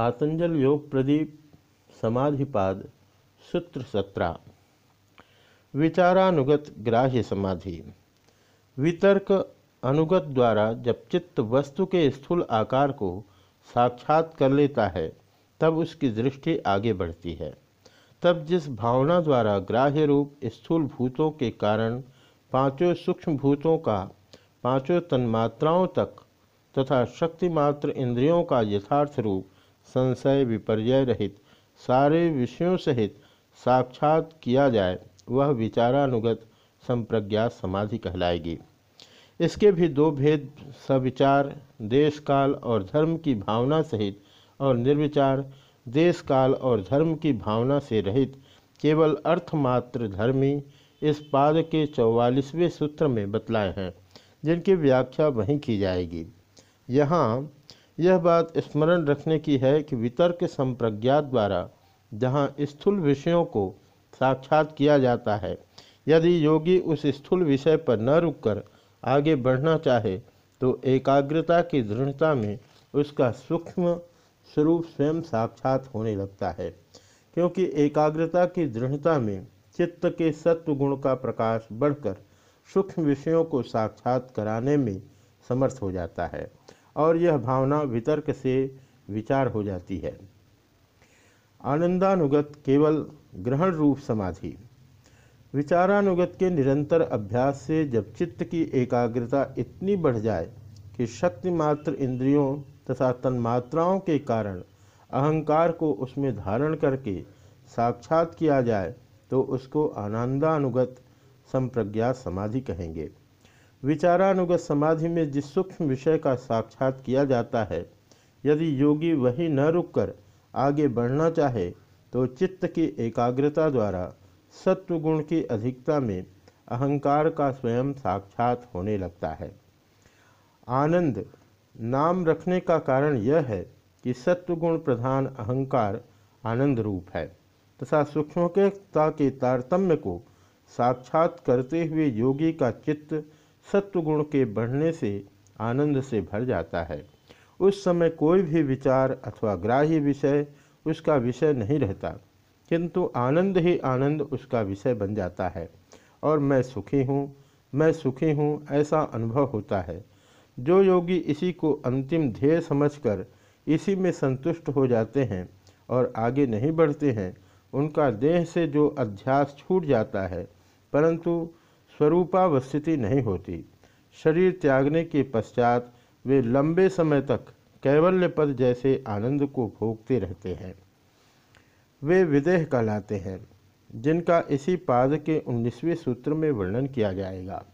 पातंजल योग प्रदीप समाधिपाद, सूत्र सत्रह। विचारानुगत ग्राह्य समाधि। वितर्क अनुगत द्वारा जब चित्त वस्तु के स्थूल आकार को साक्षात कर लेता है, तब उसकी दृष्टि आगे बढ़ती है। तब जिस भावना द्वारा ग्राह्य रूप स्थूल भूतों के कारण पाँचों सूक्ष्म भूतों का, पाँचों तन्मात्राओं तक तथा शक्तिमात्र इंद्रियों का यथार्थ रूप संशय विपर्य रहित, सारे विषयों सहित साक्षात किया जाए, वह विचारानुगत संप्रज्ञात समाधि कहलाएगी। इसके भी दो भेद, सविचार देश काल और धर्म की भावना सहित और निर्विचार देश काल और धर्म की भावना से रहित, केवल अर्थमात्र धर्मी इस पाद के चौवालीसवें सूत्र में बतलाए हैं, जिनकी व्याख्या वहीं की जाएगी। यहाँ यह बात स्मरण रखने की है कि वितर्क संप्रज्ञा द्वारा जहाँ स्थूल विषयों को साक्षात किया जाता है, यदि योगी उस स्थूल विषय पर न रुककर आगे बढ़ना चाहे तो एकाग्रता की दृढ़ता में उसका सूक्ष्म स्वरूप स्वयं साक्षात होने लगता है। क्योंकि एकाग्रता की दृढ़ता में चित्त के सत्व गुण का प्रकाश बढ़कर सूक्ष्म विषयों को साक्षात कराने में समर्थ हो जाता है। और यह भावना वितर्क से विचार हो जाती है। आनंदानुगत केवल ग्रहण रूप समाधि। विचारानुगत के निरंतर अभ्यास से जब चित्त की एकाग्रता इतनी बढ़ जाए कि शक्ति मात्र इंद्रियों तथा तन्मात्राओं के कारण अहंकार को उसमें धारण करके साक्षात किया जाए तो उसको आनंदानुगत संप्रज्ञात समाधि कहेंगे। विचारानुगत समाधि में जिस सूक्ष्म विषय का साक्षात किया जाता है, यदि योगी वही न रुककर आगे बढ़ना चाहे तो चित्त की एकाग्रता द्वारा सत्वगुण की अधिकता में अहंकार का स्वयं साक्षात होने लगता है। आनंद नाम रखने का कारण यह है कि सत्वगुण प्रधान अहंकार आनंद रूप है, तथा सूक्ष्मता के तारतम्य को साक्षात करते हुए योगी का चित्त सत्वगुण के बढ़ने से आनंद से भर जाता है। उस समय कोई भी विचार अथवा ग्राह्य विषय उसका विषय नहीं रहता, किंतु आनंद ही आनंद उसका विषय बन जाता है। और मैं सुखी हूँ, मैं सुखी हूँ ऐसा अनुभव होता है। जो योगी इसी को अंतिम ध्येय समझकर इसी में संतुष्ट हो जाते हैं और आगे नहीं बढ़ते हैं, उनका देह से जो अध्यास छूट जाता है, परंतु स्वरूपावस्थिति नहीं होती। शरीर त्यागने के पश्चात वे लंबे समय तक कैवल्य पद जैसे आनंद को भोगते रहते हैं। वे विदेह कहलाते हैं, जिनका इसी पाद के उन्नीसवें सूत्र में वर्णन किया जाएगा।